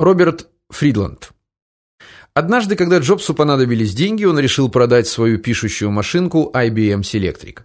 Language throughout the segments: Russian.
Роберт Фридланд. Однажды, когда Джобсу понадобились деньги, он решил продать свою пишущую машинку IBM Selectric.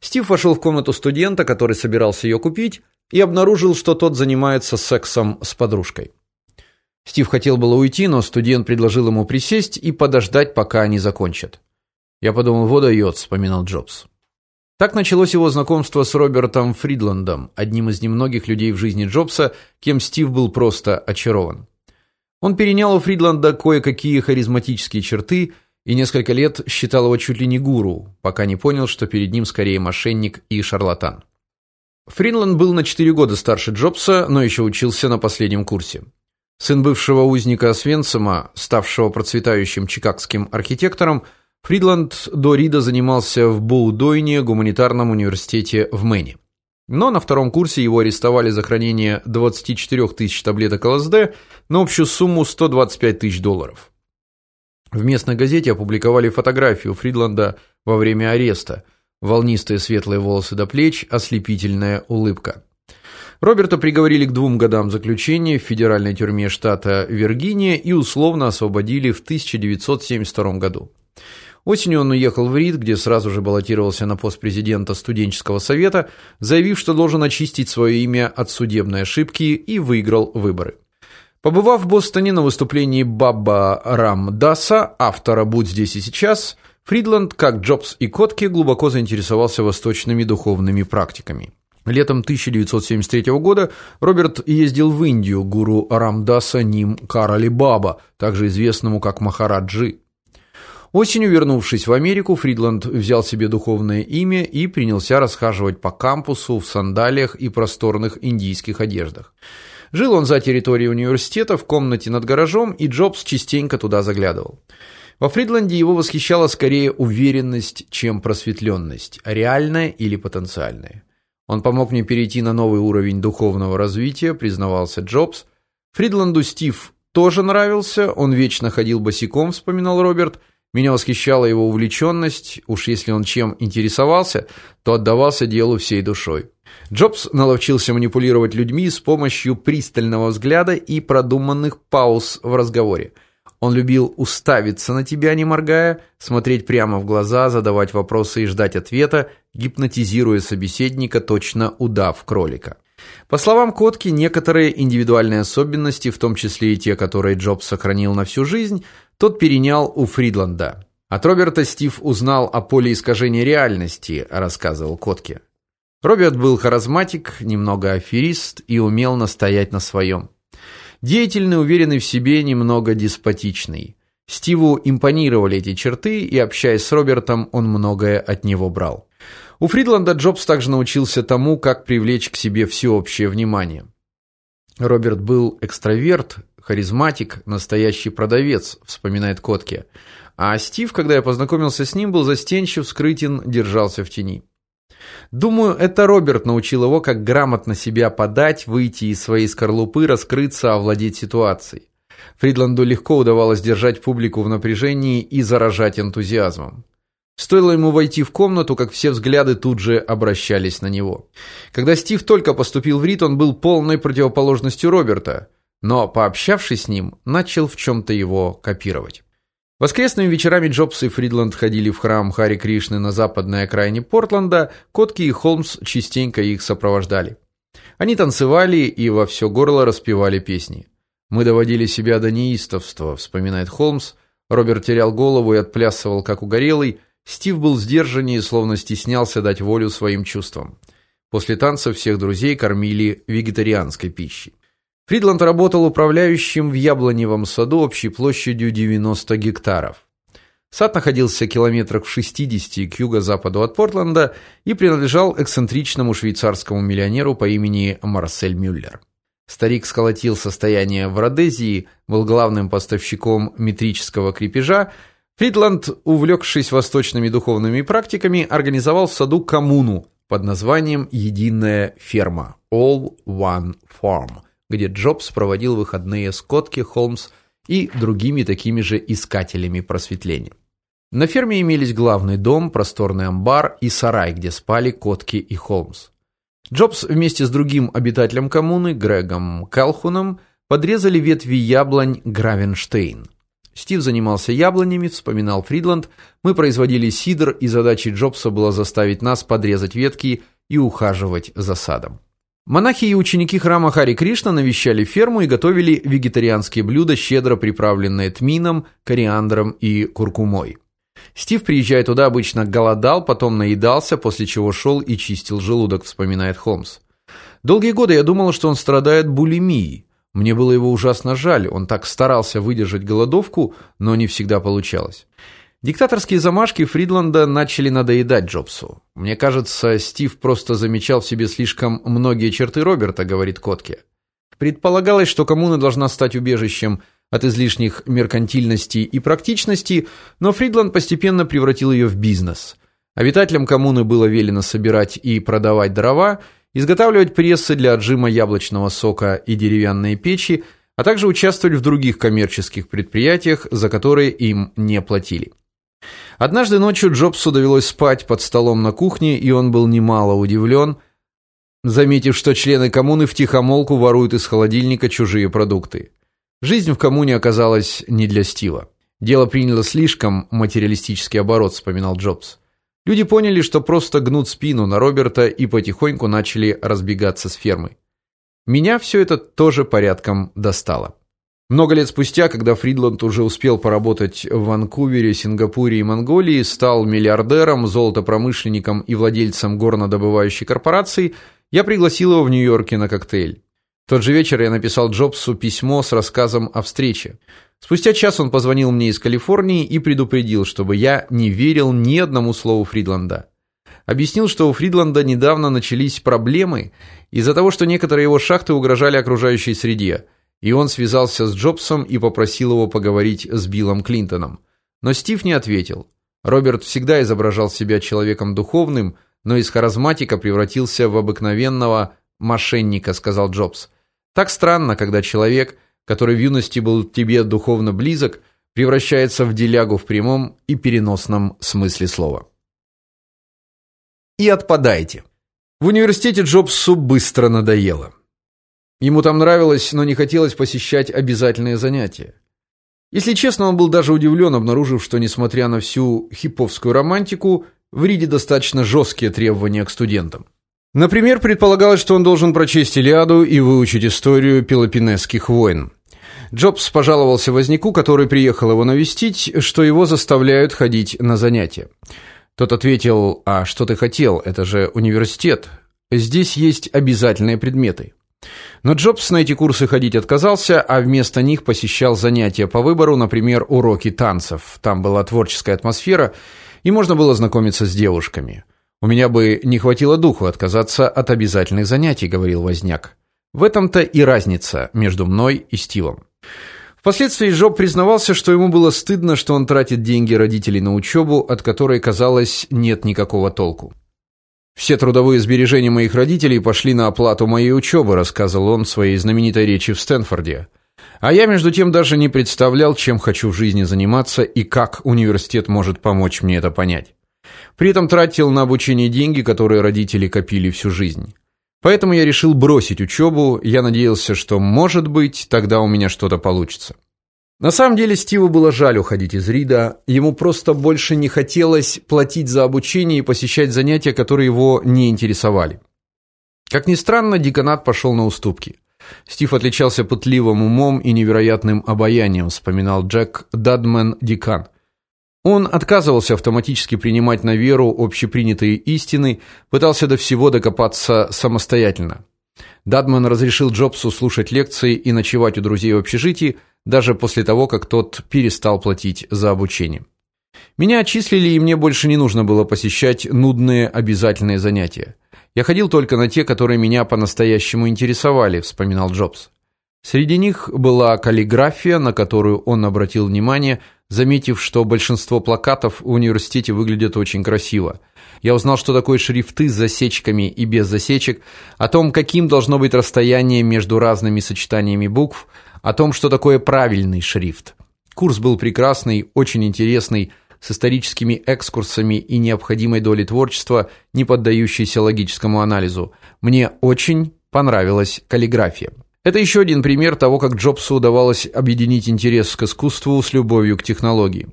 Стив вошел в комнату студента, который собирался ее купить, и обнаружил, что тот занимается сексом с подружкой. Стив хотел было уйти, но студент предложил ему присесть и подождать, пока они закончат. Я подумал, вот даёт, вспоминал Джобс. Так началось его знакомство с Робертом Фридландом, одним из немногих людей в жизни Джобса, кем Стив был просто очарован. Он перенял у Фридланда кое-какие харизматические черты и несколько лет считал его чуть ли не гуру, пока не понял, что перед ним скорее мошенник и шарлатан. Фридланд был на 4 года старше Джобса, но еще учился на последнем курсе. Сын бывшего узника Освенцима, ставшего процветающим чикагским архитектором, Фридланд до Рида занимался в Боудойне гуманитарном университете в Мэне. Но на втором курсе его арестовали за хранение 24 тысяч таблеток ЛСД на общую сумму 125 тысяч долларов. В местной газете опубликовали фотографию Фридланда во время ареста. Волнистые светлые волосы до плеч, ослепительная улыбка. Роберта приговорили к двум годам заключения в федеральной тюрьме штата Виргиния и условно освободили в 1972 году. Осенью он уехал в Рид, где сразу же баллотировался на пост президента студенческого совета, заявив, что должен очистить свое имя от судебной ошибки и выиграл выборы. Побывав в Бостоне на выступлении Бабба Рамдаса, автора Будь здесь и сейчас, Фридланд, как Джобс и Котки, глубоко заинтересовался восточными духовными практиками. Летом 1973 года Роберт ездил в Индию гуру Рамдаса Ним Карали Баба, также известному как Махараджи. Осенью, вернувшись в Америку, Фридланд взял себе духовное имя и принялся расхаживать по кампусу в сандалиях и просторных индийских одеждах. Жил он за территорией университета в комнате над гаражом, и Джобс частенько туда заглядывал. Во Фридланде его восхищала скорее уверенность, чем просветленность, реальная или потенциальная. Он помог мне перейти на новый уровень духовного развития, признавался Джобс. Фридланду Стив тоже нравился, он вечно ходил босиком, вспоминал Роберт. Меня восхищала его увлеченность, уж если он чем интересовался, то отдавался делу всей душой. Джобс наловчился манипулировать людьми с помощью пристального взгляда и продуманных пауз в разговоре. Он любил уставиться на тебя, не моргая, смотреть прямо в глаза, задавать вопросы и ждать ответа, гипнотизируя собеседника, точно удав кролика. По словам Котки, некоторые индивидуальные особенности, в том числе и те, которые Джобс сохранил на всю жизнь, тот перенял у Фридланда. От Роберта Стив узнал о поле искажения реальности, рассказывал Котки. Роберт был харизматик, немного аферист и умел настоять на своем. Деятельный, уверенный в себе, немного деспотичный. Стиву импонировали эти черты, и общаясь с Робертом, он многое от него брал. У Фридланда Джобс также научился тому, как привлечь к себе всеобщее внимание. Роберт был экстраверт, харизматик, настоящий продавец, вспоминает Котке. А Стив, когда я познакомился с ним, был застенчив, скрытен, держался в тени. Думаю, это Роберт научил его, как грамотно себя подать, выйти из своей скорлупы, раскрыться, овладеть ситуацией. Фридланду легко удавалось держать публику в напряжении и заражать энтузиазмом. Стоило ему войти в комнату, как все взгляды тут же обращались на него. Когда Стив только поступил в Рид, он был полной противоположностью Роберта, но пообщавшись с ним, начал в чем то его копировать. Воскресными вечерами Джобс и Фридланд ходили в храм Хари Кришны на западной окраине Портленда, Котки и Холмс частенько их сопровождали. Они танцевали и во все горло распевали песни. Мы доводили себя до неистовства, вспоминает Холмс. Роберт терял голову и отплясывал как угорелый. Стив был сдержаннее, словно стеснялся дать волю своим чувствам. После танцев всех друзей кормили вегетарианской пищей. Фридланд работал управляющим в яблоневом саду общей площадью 90 гектаров. Сад находился километрах в 60 к юго-западу от Портленда и принадлежал эксцентричному швейцарскому миллионеру по имени Марсель Мюллер. Старик сколотил состояние в Родезии, был главным поставщиком метрического крепежа. Фридланд, увлекшись восточными духовными практиками, организовал в саду коммуну под названием Единая ферма All One Farm где Джобс проводил выходные с Котки, Холмс и другими такими же искателями просветления. На ферме имелись главный дом, просторный амбар и сарай, где спали Котки и Холмс. Джобс вместе с другим обитателем коммуны, Грегом Калхуном, подрезали ветви яблонь Гравенштейн. Стив занимался яблонями, вспоминал Фридланд. Мы производили сидр, и задачей Джобса было заставить нас подрезать ветки и ухаживать за садом. Монахи и ученики храма Хари Кришна навещали ферму и готовили вегетарианские блюда, щедро приправленные тмином, кориандром и куркумой. Стив, приезжая туда, обычно голодал, потом наедался, после чего шел и чистил желудок, вспоминает Холмс. Долгие годы я думал, что он страдает булимией. Мне было его ужасно жаль, он так старался выдержать голодовку, но не всегда получалось. Диктаторские замашки Фридланда начали надоедать Джобсу. Мне кажется, Стив просто замечал в себе слишком многие черты Роберта, говорит Котке. Предполагалось, что коммуна должна стать убежищем от излишних меркантильности и практичности, но Фридланд постепенно превратил ее в бизнес. Обитателям коммуны было велено собирать и продавать дрова, изготавливать прессы для отжима яблочного сока и деревянные печи, а также участвовать в других коммерческих предприятиях, за которые им не платили. Однажды ночью Джобсу довелось спать под столом на кухне, и он был немало удивлен, заметив, что члены коммуны втихомолку воруют из холодильника чужие продукты. Жизнь в коммуне оказалась не для Стива. Дело приняло слишком материалистический оборот, вспоминал Джобс. Люди поняли, что просто гнут спину на Роберта и потихоньку начали разбегаться с фермы. Меня все это тоже порядком достало. Много лет спустя, когда Фридланд уже успел поработать в Ванкувере, Сингапуре и Монголии, стал миллиардером, золотопромышленником и владельцем горнодобывающей корпорации, я пригласил его в Нью-Йорке на коктейль. В тот же вечер я написал Джобсу письмо с рассказом о встрече. Спустя час он позвонил мне из Калифорнии и предупредил, чтобы я не верил ни одному слову Фридланда. Объяснил, что у Фридланда недавно начались проблемы из-за того, что некоторые его шахты угрожали окружающей среде, и он связался с Джобсом и попросил его поговорить с Биллом Клинтоном. Но Стив не ответил. Роберт всегда изображал себя человеком духовным, но из харизматика превратился в обыкновенного мошенника, сказал Джобс. Так странно, когда человек, который в юности был тебе духовно близок, превращается в делягу в прямом и переносном смысле слова. И отпадайте. В университете Джобсу быстро надоело. Ему там нравилось, но не хотелось посещать обязательные занятия. Если честно, он был даже удивлен, обнаружив, что несмотря на всю хиповскую романтику, в Риде достаточно жесткие требования к студентам. Например, предполагалось, что он должен прочесть Илиаду и выучить историю Пелопоннесских войн. Джобс пожаловался вознику, который приехал его навестить, что его заставляют ходить на занятия. Тот ответил: "А что ты хотел? Это же университет. Здесь есть обязательные предметы". Но Джобс на эти курсы ходить отказался, а вместо них посещал занятия по выбору, например, уроки танцев. Там была творческая атмосфера, и можно было знакомиться с девушками. У меня бы не хватило духу отказаться от обязательных занятий, говорил Возняк. В этом-то и разница между мной и Стивом. Впоследствии Джоб признавался, что ему было стыдно, что он тратит деньги родителей на учебу, от которой, казалось, нет никакого толку. Все трудовые сбережения моих родителей пошли на оплату моей учебы», рассказывал он в своей знаменитой речи в Стэнфорде. А я между тем даже не представлял, чем хочу в жизни заниматься и как университет может помочь мне это понять. При этом тратил на обучение деньги, которые родители копили всю жизнь. Поэтому я решил бросить учебу. Я надеялся, что, может быть, тогда у меня что-то получится. На самом деле Стиву было жаль уходить из Рида. Ему просто больше не хотелось платить за обучение и посещать занятия, которые его не интересовали. Как ни странно, деканат пошел на уступки. Стив отличался пытливым умом и невероятным обаянием, вспоминал Джек Дадмен, декан. Он отказывался автоматически принимать на веру общепринятые истины, пытался до всего докопаться самостоятельно. Дадман разрешил Джобсу слушать лекции и ночевать у друзей в общежитии, даже после того, как тот перестал платить за обучение. Меня отчислили, и мне больше не нужно было посещать нудные обязательные занятия. Я ходил только на те, которые меня по-настоящему интересовали, вспоминал Джобс. Среди них была каллиграфия, на которую он обратил внимание, заметив, что большинство плакатов в университете выглядят очень красиво. Я узнал, что такое шрифты с засечками и без засечек, о том, каким должно быть расстояние между разными сочетаниями букв, о том, что такое правильный шрифт. Курс был прекрасный, очень интересный, с историческими экскурсами и необходимой долей творчества, не поддающейся логическому анализу. Мне очень понравилась каллиграфия. Это еще один пример того, как Джобсу удавалось объединить интерес к искусству с любовью к технологии.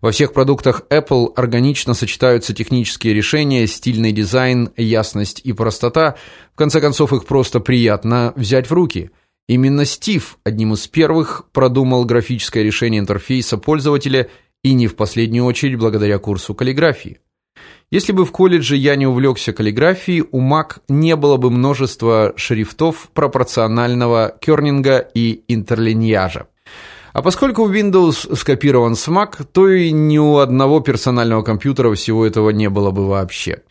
Во всех продуктах Apple органично сочетаются технические решения, стильный дизайн, ясность и простота. В конце концов, их просто приятно взять в руки. Именно Стив одним из первых продумал графическое решение интерфейса пользователя и не в последнюю очередь благодаря курсу каллиграфии. Если бы в колледже я не увлекся каллиграфией, у Mac не было бы множества шрифтов пропорционального кернинга и интерлиньяжа. А поскольку Windows скопирован с Mac, то и ни у одного персонального компьютера всего этого не было бы вообще.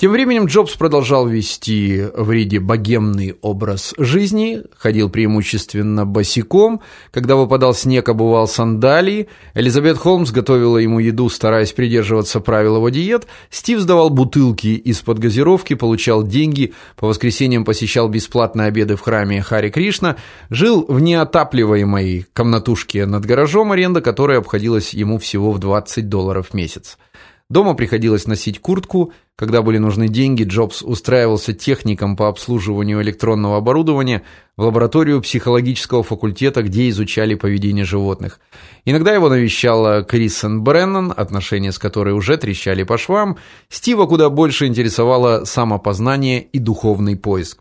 Тем временем Джобс продолжал вести в Риде богемный образ жизни, ходил преимущественно босиком, когда выпадал снег, обувал сандалии. Элизабет Холмс готовила ему еду, стараясь придерживаться правил его диет. Стив сдавал бутылки из-под газировки, получал деньги, по воскресеньям посещал бесплатные обеды в храме Хари Кришна, жил в неотапливаемой комнатушке над гаражом, аренда которой обходилась ему всего в 20 долларов в месяц. Дома приходилось носить куртку, когда были нужны деньги, Джобс устраивался техником по обслуживанию электронного оборудования в лабораторию психологического факультета, где изучали поведение животных. Иногда его навещала Крисон Бреннан, отношения с которой уже трещали по швам. Стива куда больше интересовало самопознание и духовный поиск.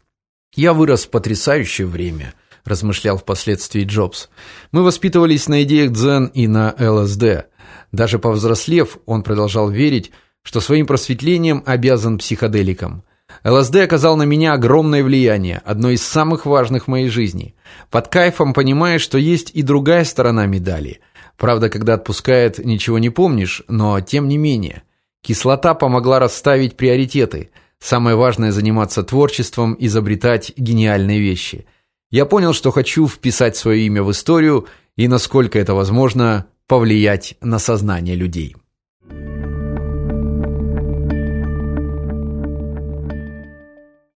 Я вырос в потрясающее время, размышлял впоследствии Джобс. Мы воспитывались на идеях дзен и на ЛСД. Даже повзрослев, он продолжал верить, что своим просветлением обязан психоделикам. ЛСД оказал на меня огромное влияние, одно из самых важных в моей жизни. Под кайфом понимаешь, что есть и другая сторона медали. Правда, когда отпускает, ничего не помнишь, но тем не менее. Кислота помогла расставить приоритеты. Самое важное заниматься творчеством, изобретать гениальные вещи. Я понял, что хочу вписать свое имя в историю и насколько это возможно, повлиять на сознание людей.